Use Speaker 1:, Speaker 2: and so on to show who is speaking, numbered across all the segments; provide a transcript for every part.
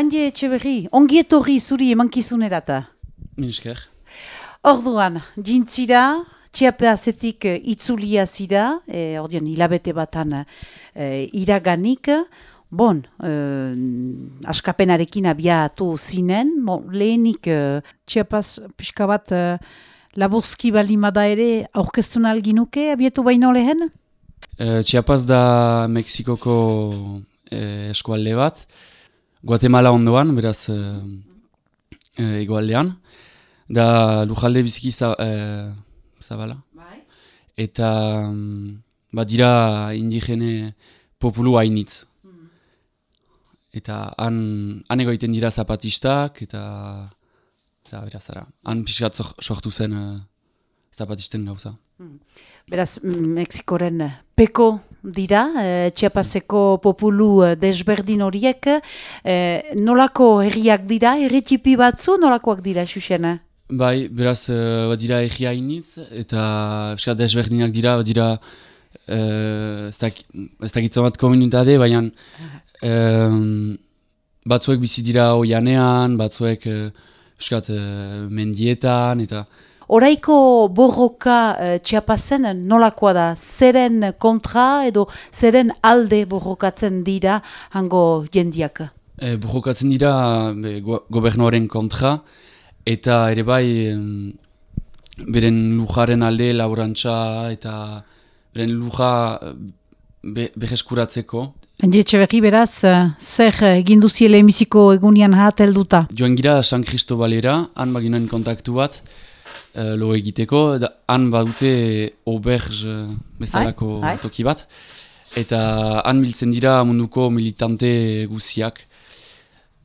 Speaker 1: Handi etxe ongi etorri zuri emankizunerata.
Speaker 2: Minsker.
Speaker 1: Orduan, jintzira, txiapeazetik uh, itzulia zira, e, ordean hilabete batan uh, iraganik, bon, uh, askapenarekin abiatu zinen, bon, lehenik uh, txiapaz pixka bat uh, laburzki balimada ere aurkeztun alginuke abiatu baino lehen?
Speaker 2: Uh, txiapaz da Mexikoko uh, eskualde bat, Guatemala ondoan, beraz uh, uh, da lujalde biziki za, uh, zabala. Bai. Eta um, dira indigene populu hainitz. Hmm. Eta han, han egoiten dira zapatistak, eta, eta beraz, ara, han pixkat sortu zen uh, zapatisten gauza. Hmm.
Speaker 1: Beraz, Mexikoren peko dira, e, txapazeko populu eh, desberdin horiek, e, nolako herriak dira, herritipi batzu, nolakoak dira, Xuxena?
Speaker 2: Bai, beraz, e, dira herri hainitz, eta eska desberdinak dira, dira, ez dakitzen bat komunitade, baina e, batzuek bizi dira oianean, batzuek e, mendietan, eta
Speaker 1: Oraiko borroka uh, txapazen nolakoa da? Zeren kontra edo zeren alde borrokatzen dira hango jendiak?
Speaker 2: E, borrokatzen dira be, gobernuaren kontra eta ere bai beren lujaren alde laborantza eta beren luja be, beheskuratzeko.
Speaker 1: Etxe beraz, uh, zer egin duziele emisiko egunian hatelduta?
Speaker 2: Joan gira San Cristobalera, han baginen kontaktu bat, uh, lo egiteko, da, han badute oberge bezalako toki bat, eta han biltzen dira munduko militante guziak.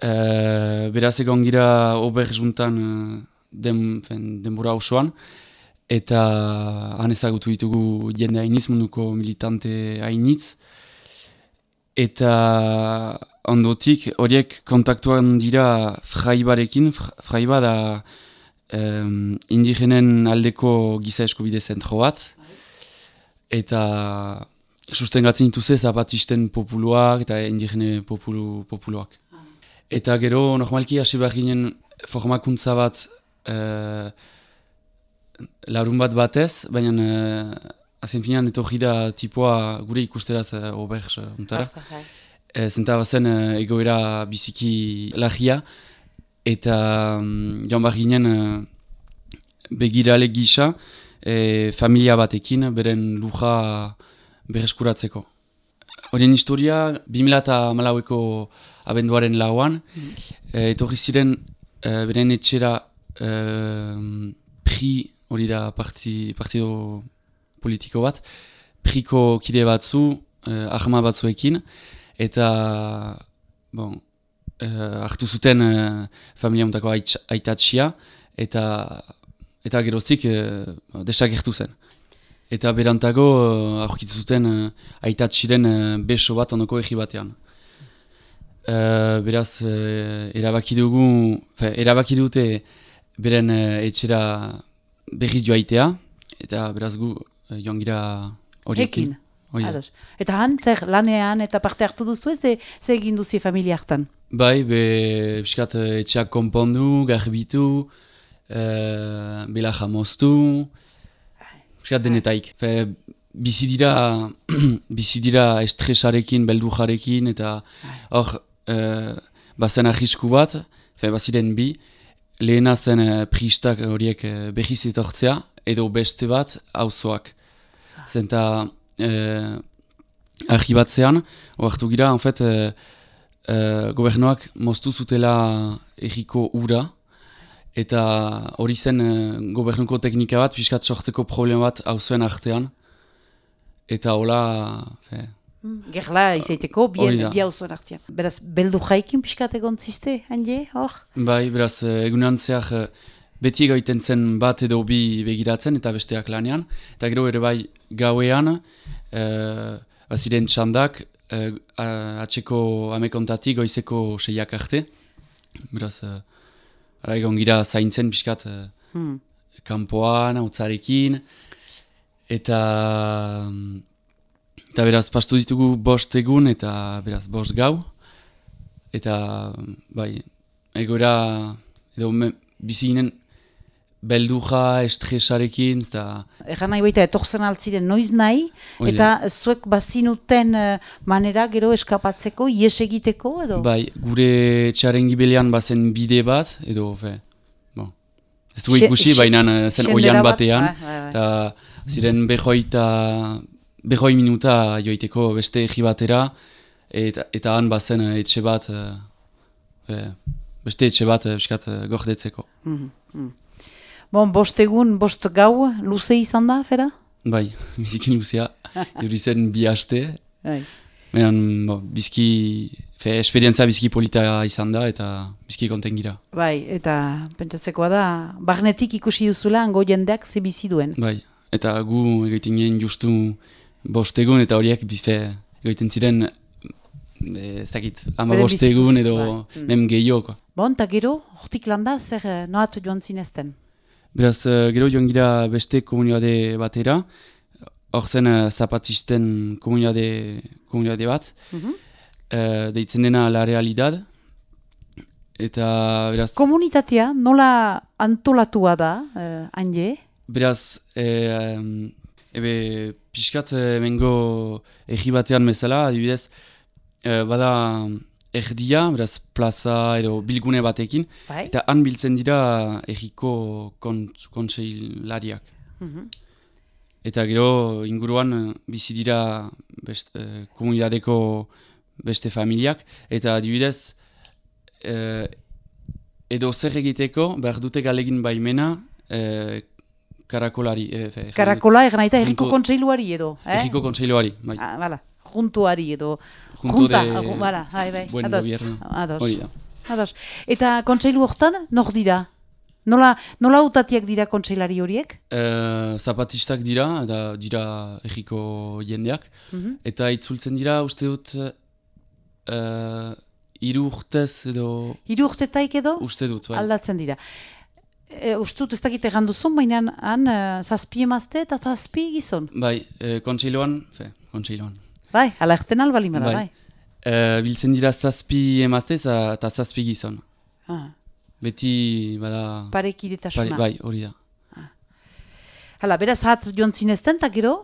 Speaker 2: Uh, beraz egon gira oberge juntan uh, den, denbora osoan, eta han ezagutu ditugu jende hainiz munduko militante hainitz, eta ondotik horiek kontaktuan dira fraibarekin, fraiba da um, indigenen aldeko giza eskubide zentro bat, eta sustengatzen dituze zapatisten populuak eta indigene populu, populuak. Eta gero, normalki, hasi behar ginen formakuntza bat uh, larun bat batez, baina uh, azen finan etorri da tipoa gure ikusterat uh, oberz uh, untara. Zenta bazen uh, egoera biziki lagia, eta um, joan behar ginen uh, begirale gisa e, familia batekin beren luja bereskuratzeko. Horien historia, 2008ko abenduaren lauan, mm. e, etorri ziren e, beren etxera e, pri hori da parti, partido politiko bat, priko kide batzu, e, ahma batzuekin, eta bon, hartu zuten uh, familia montako aitatxia, eta, eta gerozik uh, desagertu zen. Eta berantago uh, aurkitu zuten uh, aitatxiren uh, beso bat ondoko egi batean. Uh, beraz, uh, erabaki dugu, fe, erabaki dute beren uh, etxera berriz joaitea, eta beraz gu uh, joan gira horiekin.
Speaker 1: Eta han, zer lanean eta parte hartu duzu ez, ze egin duzi familia hartan?
Speaker 2: Bai, be, piskat, etxeak konpondu, garbitu, e, bela jamoztu, piskat denetaik. Fe, bizidira, bizidira estresarekin, beldujarekin, eta hor, e, bazen ahisku bat, fe, baziren bi, lehena zen e, pristak horiek e, behiz etortzea, edo beste bat, hauzoak. Zenta, e, ahi batzean, oartu gira, en fet, e, uh, gobernuak moztu zutela egiko ura, eta hori zen uh, gobernuko teknika bat, piskat sortzeko problema bat hau zuen artean, eta hola... Fe,
Speaker 1: mm, Gerla izaiteko, bi hau zuen artean. Beraz, beldu jaikin piskat egon ziste, handi, hor?
Speaker 2: Bai, beraz, egunean zehar, beti egoiten zen bat edo bi begiratzen, eta besteak lanean, eta gero ere bai gauean, uh, aziren txandak, uh, atxeko amekontatik goizeko seiak arte. Beraz, uh, ara egon gira zaintzen biskat uh, hmm. kanpoan, hautzarekin. Eta, eta beraz, pastu ditugu bost egun eta beraz, bost gau. eta bai, egoera, edo me, bizinen belduja, estresarekin, eta...
Speaker 1: Egan nahi baita, etorzen altziren noiz nahi, eta zuek bazinuten uh, manera gero eskapatzeko, ies egiteko, edo?
Speaker 2: Bai, gure txaren gibelian bazen bide bat, edo, fe, bon. Ez du ikusi, baina eh, zen oian batean, bai, bai, bai. eta ziren behoi eta behoi minuta joiteko beste egi batera, eta, eta han bazen eh, etxe bat, fe, beste etxe bat, biskat, gordetzeko. Mm -hmm.
Speaker 1: Bon, bost egun, bost gau, luze izan da, fera?
Speaker 2: Bai, bizikin luzea, juri zen bi haste. Bai. bo, bizki, fe, esperientzia bizki polita izan da, eta bizki konten gira.
Speaker 1: Bai, eta pentsatzekoa da, bagnetik ikusi duzula, ango jendeak ze bizi duen.
Speaker 2: Bai, eta gu egiten ginen justu bost egun, eta horiek bizfe egiten ziren, e, zakit, ama bost egun edo bai. mem gehioko.
Speaker 1: Bon, eta gero, hortik landa, zer eh, noat joan zinezten?
Speaker 2: Beraz, uh, gero joan gira beste komuniade batera, hor zen uh, zapatisten komuniade, komuniade bat, mm -hmm. uh, deitzen dena la realidad. Eta, beraz...
Speaker 1: Komunitatea nola antolatua da, uh, anje?
Speaker 2: Beraz, e, um, ebe pixkat emengo egi batean bezala, adibidez, uh, bada erdia, beraz plaza edo bilgune batekin, bai? eta han biltzen dira erriko kontseilariak. Mm Eta gero inguruan eh, bizi dira best, eh, komunidadeko beste familiak, eta adibidez eh, edo zer egiteko behar dute galegin baimena eh, karakolari.
Speaker 1: Eh, Karakola egin nahi erriko kontseiluari edo?
Speaker 2: Eh? Erriko kontseiluari, bai.
Speaker 1: Ah, bala juntuari edo
Speaker 2: junta,
Speaker 1: bala, hai, bai,
Speaker 2: buen ados, gobierno.
Speaker 1: Ados, ados. Eta kontseilu hortan, nor dira? Nola, nola utatiak dira kontseilari horiek?
Speaker 2: Uh, zapatistak dira, eta dira egiko jendeak. Mm Eta itzultzen dira, uste dut, uh, iru urtez edo...
Speaker 1: Iru urtetaik edo?
Speaker 2: Uste dut, bai.
Speaker 1: Aldatzen dira. E, uste dut ez dakit egan duzun, baina han uh, zazpi emazte eta zazpi gizon?
Speaker 2: Bai, e, kontseiloan, fe, kontseiloan.
Speaker 1: Bai, ala erten alba limara, bai. bai.
Speaker 2: Uh, biltzen dira zazpi emazte eta zazpi gizon. Ah. Beti, bada...
Speaker 1: Pareki detasuna.
Speaker 2: bai, hori da. Ah.
Speaker 1: Hala, beraz hat joan zinezten, eta gero?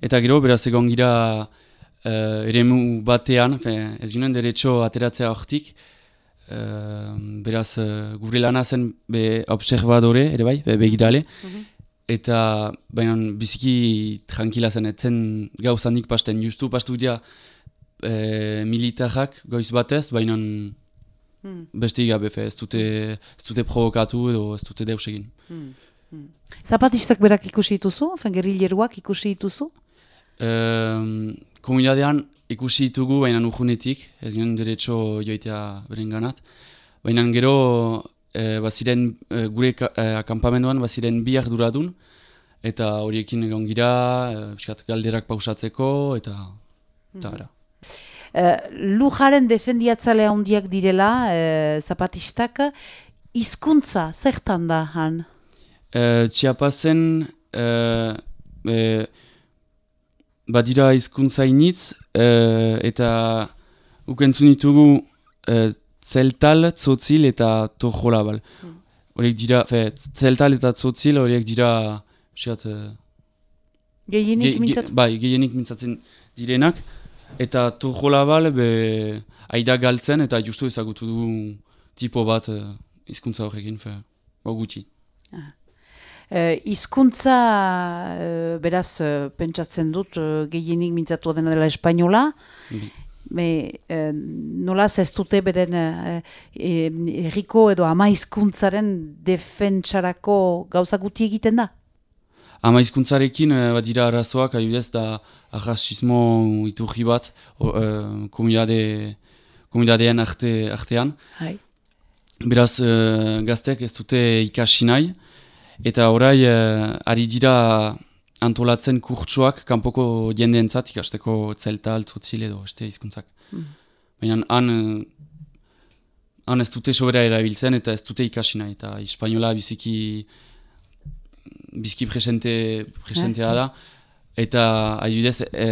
Speaker 2: Eta gero, beraz egon gira uh, eremu batean, fe, ez ginen derecho ateratzea hortik, uh, beraz uh, gure lana zen be observadore, ere bai, be, begirale, mm Eta, baina, biziki tranquila zen, etzen gauzanik pasten, justu pastu dira e, militarrak goiz batez, baina hmm. beste igabe, ez dute, ez dute provokatu edo ez dute deus egin. Hmm.
Speaker 1: Hmm. Zapatistak berak ikusi dituzu, fengerilleruak ikusi dituzu?
Speaker 2: E, komunidadean ikusi ditugu, baina nujunetik, ez nion derecho joitea beren ganat. Baina gero e, baziren e, gure e, akampamenduan baziren bi arduradun eta horiekin egon gira e, galderak pausatzeko eta eta gara.
Speaker 1: E, Lujaren defendiatzalea handiak direla e, zapatistak hizkuntza zertan da han?
Speaker 2: E, txiapazen e, e, badira hizkuntza initz e, eta ukentzun ditugu e, zeltal, tzotzil eta torjolabal. Hmm. Horiek dira, fe, zeltal eta tzotzil horiek dira, psiat... Uh,
Speaker 1: Gehienik ge, mintzatzen?
Speaker 2: Bai, gehienik mintzatzen direnak. Eta torjolabal, be, aida galtzen eta justu ezagutu du tipo bat uh, izkuntza horrekin, fe, ba guti. Ah.
Speaker 1: Uh, izkuntza, uh, beraz, uh, pentsatzen dut, gehienik mintzatu dena dela espainola, mm. Me, eh, nola ez dute beren eh, erriko edo ama hizkuntzaren defentsarako gauza guti egiten da?
Speaker 2: Ama hizkuntzarekin eh, bat dira arazoak, adibidez da arrasismo iturri bat eh, komunidade, komunidadean arte, artean. Hai. Beraz eh, gazteak ez dute ikasi nahi, eta orai eh, ari dira antolatzen kurtsuak kanpoko jendeentzat ikasteko zelta altzotzile edo este hizkuntzak. Mm. Baina han, han ez dute sobera erabiltzen eta ez dute ikasi nahi eta espainola biziki biziki presente, presentea da eta adibidez e,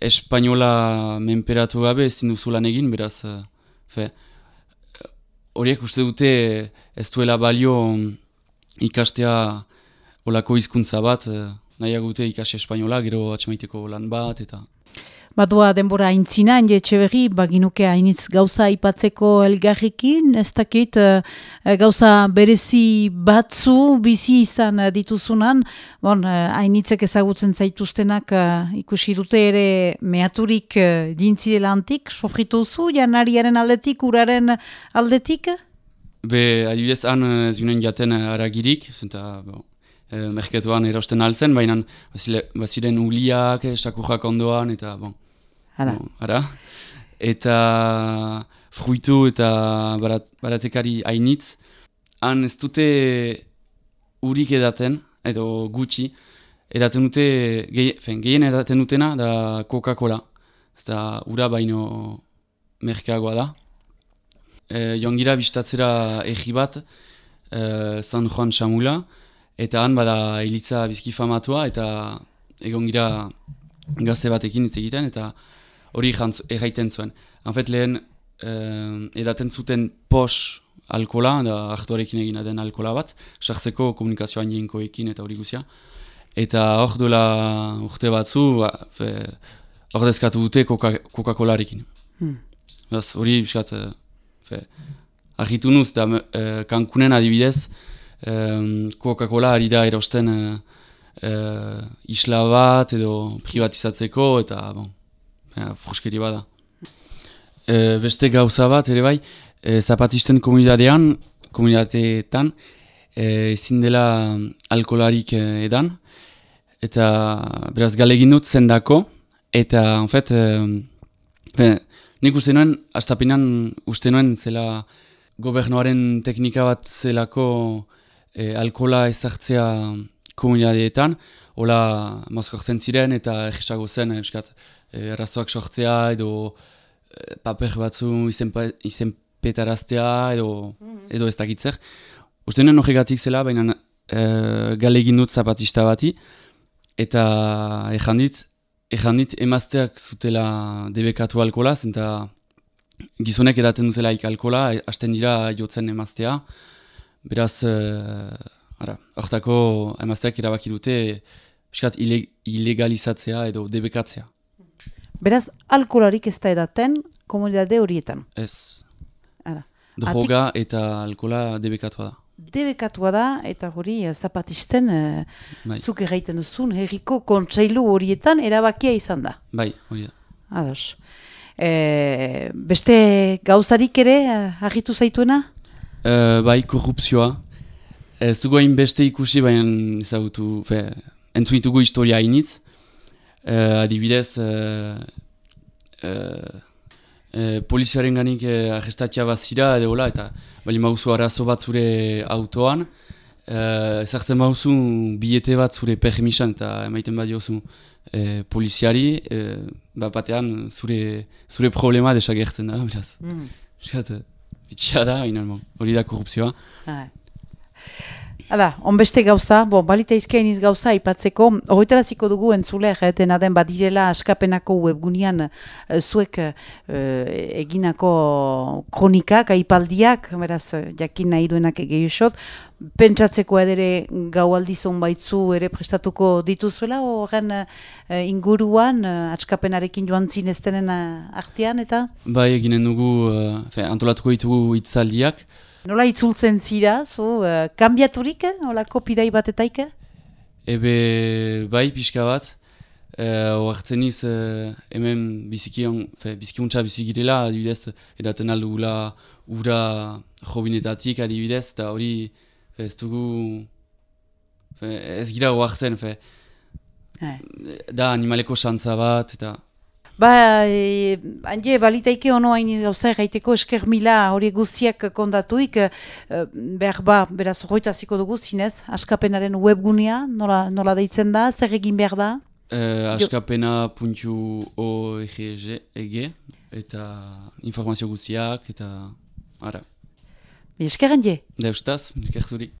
Speaker 2: espainola menperatu gabe ezin duzu lan egin beraz fe, horiek uste dute ez duela balio ikastea olako hizkuntza bat, nahiago dute ikasi espainola, gero atxemaiteko lan bat, eta...
Speaker 1: Badua denbora aintzina, hende etxe berri, baginuke hainitz gauza ipatzeko elgarrikin, ez dakit uh, gauza berezi batzu bizi izan uh, dituzunan, bon, uh, hainitzek ezagutzen zaituztenak ikusi dute ere meaturik uh, dintzirela antik, sofritu zu, janariaren aldetik, uraren aldetik?
Speaker 2: Be, adibidez, han ez uh, jaten aragirik, zenta, bon, merketuan erosten altzen, baina baziren uliak, sakurrak ondoan, eta, bon,
Speaker 1: Hala.
Speaker 2: ara. Eta fruitu eta barat, baratekari hainitz. Han ez dute urik edaten, edo gutxi. Edaten dute, gehien edaten dutena da Coca-Cola. Ez da ura baino merkeagoa da. E, jongira biztatzera egi bat, e, San Juan Chamula. Eta han bada hilitza bizki famatua eta egon gira gaze batekin hitz egiten. Eta hori erraiten zuen. Hanfet lehen eh, edaten zuten pos alkola, da aktorekin egina den alkola bat, sartzeko komunikazioa ekin eta hori guzia. Eta hor duela urte batzu, ba, hor dezkatu dute Coca-Colarekin. Hmm. Hori, biskat, eh, argitu nuz, da eh, kankunen adibidez, Coca-Cola ari da erosten eh, eh, isla bat edo privatizatzeko, eta bon, ja, fruskeri bada. E, beste gauza bat, ere bai, e, zapatisten komunidadean, komunidadeetan, e, ezin dela alkolarik e, edan, eta beraz galegin dut zendako, eta, en fet, e, nik uste nuen, astapenan uste nuen zela gobernuaren teknika bat zelako e, alkola ezartzea komunidadeetan, hola mozkortzen ziren eta egisago zen, e, e, arrazoak sortzea edo e, paper batzu izen, petaraztea edo, mm edo ez dakitzer. Uste nuen horregatik zela, baina e, galegin dut zapatista bati eta ejandit, ejandit emazteak zutela debekatu alkola, zenta gizonek edaten dutela ik alkola, e, hasten dira jotzen emaztea. Beraz, e, ara, hortako emazteak irabaki dute, Piskat, ilegalizatzea edo debekatzea.
Speaker 1: Beraz, alkolarik ez da edaten komunidade horietan.
Speaker 2: Ez. Ara. Droga Atik... eta alkola debekatua da.
Speaker 1: Debekatua da, eta hori eh, zapatisten uh, zuk erraiten duzun, herriko kontseilu horietan erabakia izan da.
Speaker 2: Bai, hori da.
Speaker 1: Ados. E, beste gauzarik ere argitu zaituena?
Speaker 2: E, bai, korrupzioa. Ez dugu hain beste ikusi, baina ezagutu, entzuitugu historia hainitz. Uh, adibidez, uh, uh, poliziaren ganik uh, arrestatia bat zira, edo hola, eta bali mauzu arazo bat zure autoan, uh, ezartzen mauzu bilete bat zure permisan, eta emaiten bat jozu uh, poliziari, uh, bat batean zure, zure problema desagertzen da, beraz. Mm. Bitsia da, hori da korrupzioa.
Speaker 1: Hala, onbeste gauza, bo, balita izkein gauza ipatzeko, horretaraziko dugu entzuleak, eh, dena den badirela askapenako webgunian eh, zuek eh, eginako kronikak, aipaldiak, beraz, jakin nahi duenak egeusot, pentsatzeko edere gaualdi baitzu ere prestatuko dituzuela, horren eh, inguruan, eh, askapenarekin joan zineztenen eh, artean, eta?
Speaker 2: Bai, eginen dugu, eh, antolatuko ditugu itzaldiak,
Speaker 1: Nola itzultzen zira, zu, uh, kambiaturik, hola kopidai bat etaik?
Speaker 2: Ebe, bai, pixka bat. Uh, Oartzen iz, uh, hemen bizikion, fe, bizikuntza bizikirela, adibidez, edaten aldugula ura jobinetatik, adibidez, eta hori, fe, ez dugu, fe, ez gira oartzen, fe. Da, animaleko xantza bat, eta...
Speaker 1: Ba, e, handi, balitaike ono hain gauza erraiteko esker mila hori guziak kondatuik, e, behar ba, beraz, horreita ziko dugu zinez, askapenaren webgunea, nola, nola deitzen da, zer egin behar da?
Speaker 2: E, askapena.org eta informazio guziak, eta ara.
Speaker 1: Esker handi?
Speaker 2: Da, ustaz, esker zuri.